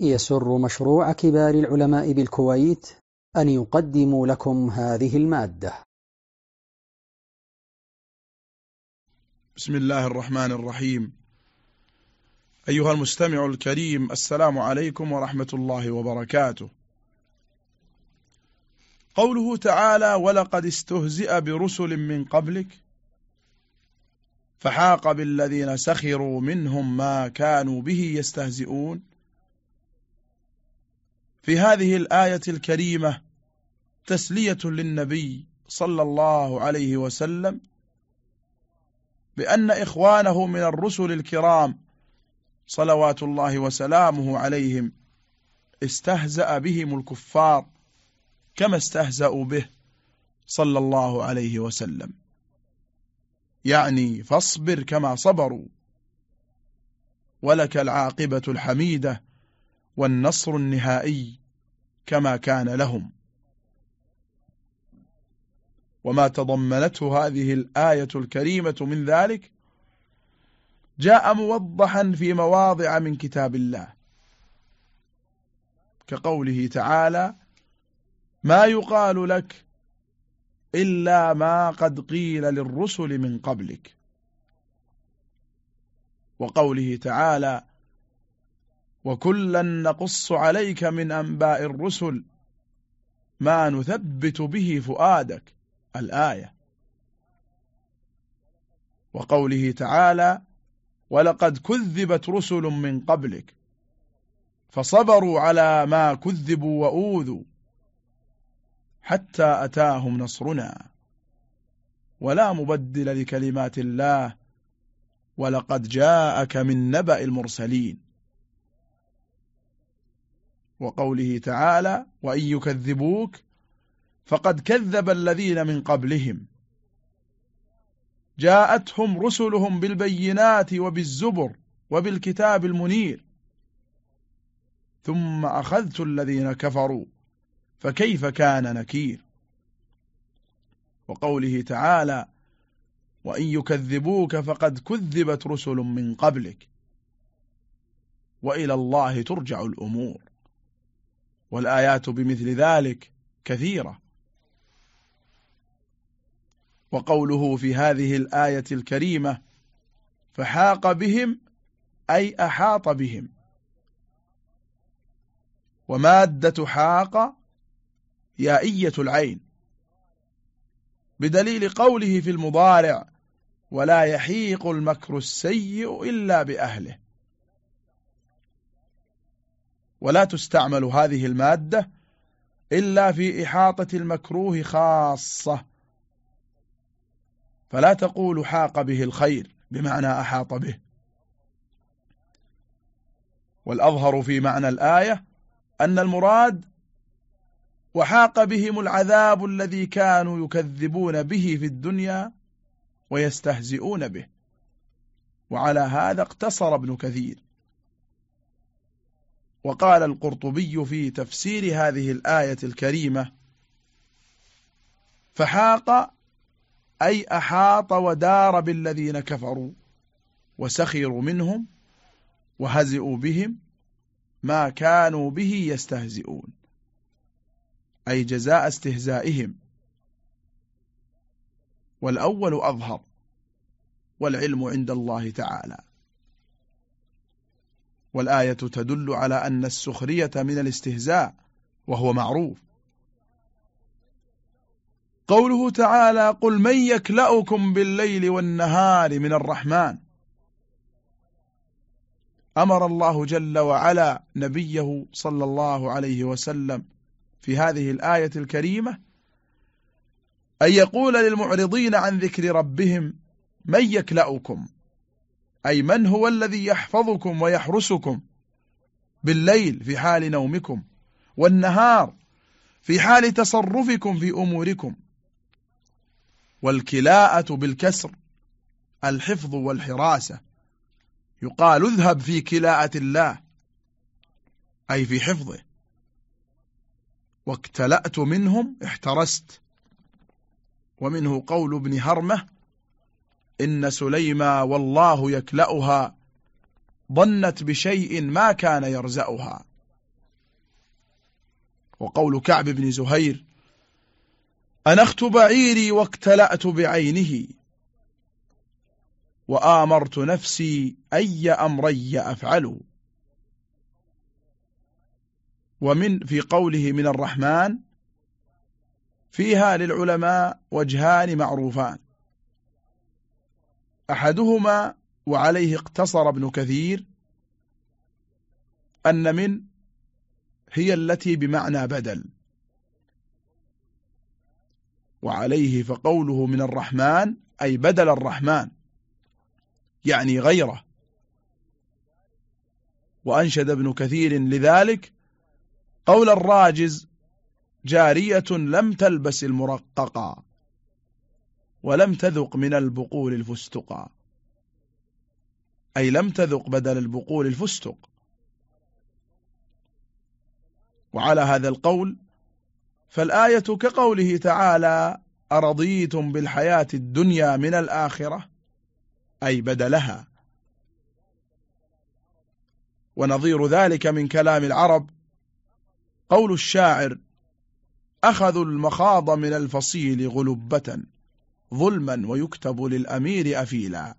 يسر مشروع كبار العلماء بالكويت أن يقدم لكم هذه المادة. بسم الله الرحمن الرحيم. أيها المستمع الكريم السلام عليكم ورحمة الله وبركاته. قوله تعالى ولقد استهزئ برسل من قبلك فحاق بالذين سخروا منهم ما كانوا به يستهزئون. في هذه الآية الكريمة تسلية للنبي صلى الله عليه وسلم بأن إخوانه من الرسل الكرام صلوات الله وسلامه عليهم استهزأ بهم الكفار كما استهزأوا به صلى الله عليه وسلم. يعني فاصبر كما صبروا ولك العاقبة الحميدة والنصر النهائي كما كان لهم. وما تضمنته هذه الآية الكريمة من ذلك؟ جاء موضحا في مواضع من كتاب الله. كقوله تعالى ما يقال لك إلا ما قد قيل للرسل من قبلك وقوله تعالى وكلا نقص عليك من أنباء الرسل. ما نثبت به فؤادك. الآية. وقوله تعالى ولقد كذبت رسل من قبلك فصبروا على ما كذبوا وأوذوا حتى أتاهم نصرنا. ولا مبدل لكلمات الله ولقد جاءك من نبأ المرسلين. وقوله تعالى وإن يكذبوك فقد كذب الذين من قبلهم جاءتهم رسلهم بالبينات وبالزبر وبالكتاب المنير ثم أخذت الذين كفروا فكيف كان نكير وقوله تعالى وإن يكذبوك فقد كذبت رسل من قبلك وإلى الله ترجع الأمور والآيات بمثل ذلك كثيرة. وقوله في هذه الآية الكريمة فحاق بهم أي أحاط بهم. ومادة حاق يائية العين. بدليل قوله في المضارع ولا يحيق المكر السيء إلا بأهله. ولا تستعمل هذه المادة إلا في إحاطة المكروه خاصة. فلا تقول حاق به الخير بمعنى أحاط به. والأظهر في معنى الآية أن المراد وحاق بهم العذاب الذي كانوا يكذبون به في الدنيا ويستهزئون به. وعلى هذا اقتصر ابن كثير. وقال القرطبي في تفسير هذه الآية الكريمة فحاق أي أحاط ودار بالذين كفروا وسخروا منهم وهزئوا بهم ما كانوا به يستهزئون أي جزاء استهزائهم. والأول أظهر والعلم عند الله تعالى. والآية تدل على أن السخرية من الاستهزاء وهو معروف. قوله تعالى قل من يكلأكم بالليل والنهار من الرحمن. أمر الله جل وعلا نبيه صلى الله عليه وسلم في هذه الآية الكريمة أن يقول للمعرضين عن ذكر ربهم من يكلأكم؟ أي من هو الذي يحفظكم ويحرسكم بالليل في حال نومكم والنهار في حال تصرفكم في أموركم والكلاءة بالكسر الحفظ والحراسة يقال اذهب في كلاءة الله أي في حفظه واكتلأت منهم احترست ومنه قول ابن هرمة إن سليما والله يكلأها ظنت بشيء ما كان يرزأها. وقول كعب بن زهير أنخت بعيري واقتلأت بعينه وآمرت نفسي أي أمري أفعل. ومن في قوله من الرحمن فيها للعلماء وجهان معروفان. أحدهما وعليه اقتصر ابن كثير أن من هي التي بمعنى بدل. وعليه فقوله من الرحمن أي بدل الرحمن يعني غيره. وأنشد ابن كثير لذلك قول الراجز جارية لم تلبس المرققا ولم تذق من البقول الفستقا أي لم تذق بدل البقول الفستق. وعلى هذا القول فالآية كقوله تعالى أرضيتم بالحياة الدنيا من الآخرة؟ أي بدلها. ونظير ذلك من كلام العرب قول الشاعر أخذوا المخاض من الفصيل غلبة. ظلما ويكتب للأمير أفيلا.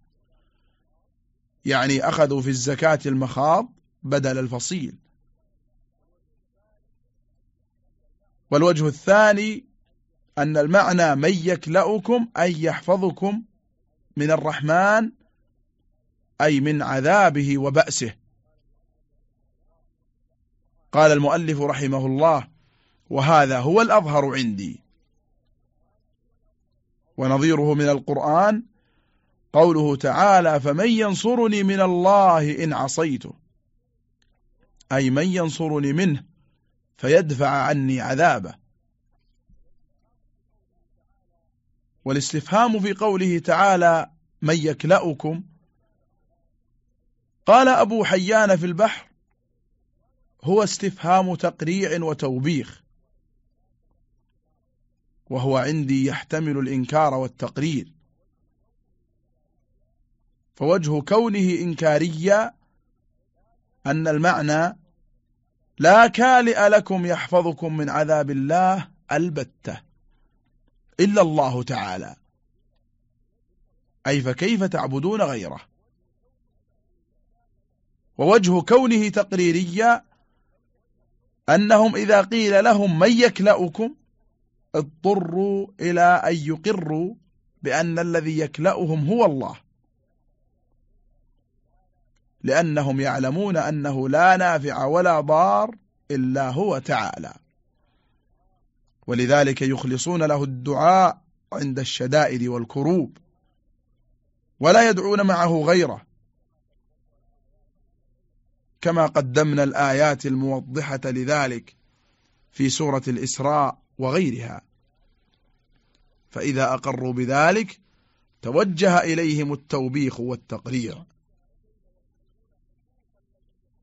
يعني أخذوا في الزكاة المخاض بدل الفصيل. والوجه الثاني أن المعنى من يكلأكم أي يحفظكم من الرحمن أي من عذابه وبأسه. قال المؤلف رحمه الله وهذا هو الأظهر عندي. ونظيره من القرآن قوله تعالى فمن ينصرني من الله إن عصيته. أي من ينصرني منه فيدفع عني عذابه. والاستفهام في قوله تعالى من يكلأكم؟ قال أبو حيان في البحر هو استفهام تقريع وتوبيخ. وهو عندي يحتمل الإنكار والتقرير. فوجه كونه إنكاريا أن المعنى لا كالئ لكم يحفظكم من عذاب الله البتة إلا الله تعالى. أي فكيف تعبدون غيره؟ ووجه كونه تقريريا أنهم إذا قيل لهم من يكلأكم اضطروا إلى أن يقروا بأن الذي يكلأهم هو الله. لأنهم يعلمون أنه لا نافع ولا ضار إلا هو تعالى. ولذلك يخلصون له الدعاء عند الشدائد والكروب. ولا يدعون معه غيره. كما قدمنا الآيات الموضحة لذلك. في سورة الإسراء وغيرها. فإذا أقروا بذلك توجه إليهم التوبيخ والتقرير.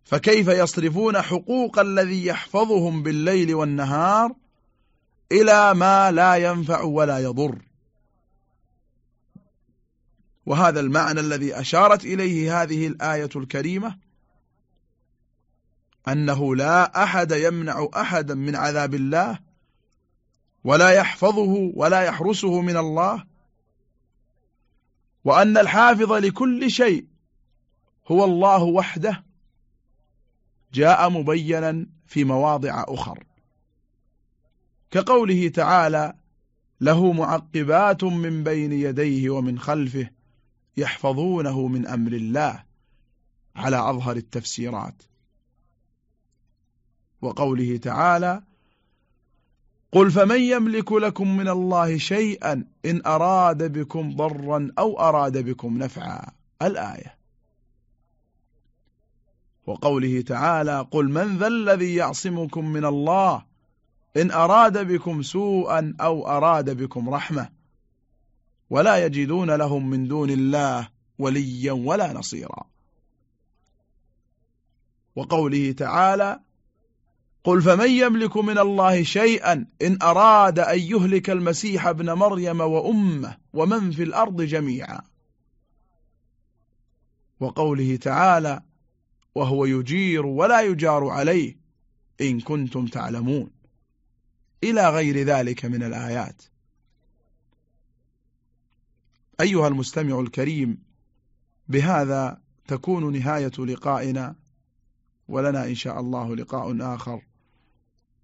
فكيف يصرفون حقوق الذي يحفظهم بالليل والنهار إلى ما لا ينفع ولا يضر؟ وهذا المعنى الذي أشارت إليه هذه الآية الكريمة أنه لا أحد يمنع أحدا من عذاب الله ولا يحفظه ولا يحرسه من الله وأن الحافظ لكل شيء هو الله وحده جاء مبينا في مواضع أخر. كقوله تعالى له معقبات من بين يديه ومن خلفه يحفظونه من أمر الله على أظهر التفسيرات. وقوله تعالى قل فمن يملك لكم من الله شيئا إن أراد بكم ضرا أو أراد بكم نفعا الآية. وقوله تعالى قل من ذا الذي يعصمكم من الله إن أراد بكم سوءا أو أراد بكم رحمة ولا يجدون لهم من دون الله وليا ولا نصيرا. وقوله تعالى قل فمن يملك من الله شيئا إن أراد أن يهلك المسيح ابن مريم وأمه ومن في الأرض جميعا. وقوله تعالى وهو يجير ولا يجار عليه إن كنتم تعلمون إلى غير ذلك من الآيات. أيها المستمع الكريم بهذا تكون نهاية لقائنا ولنا إن شاء الله لقاء آخر.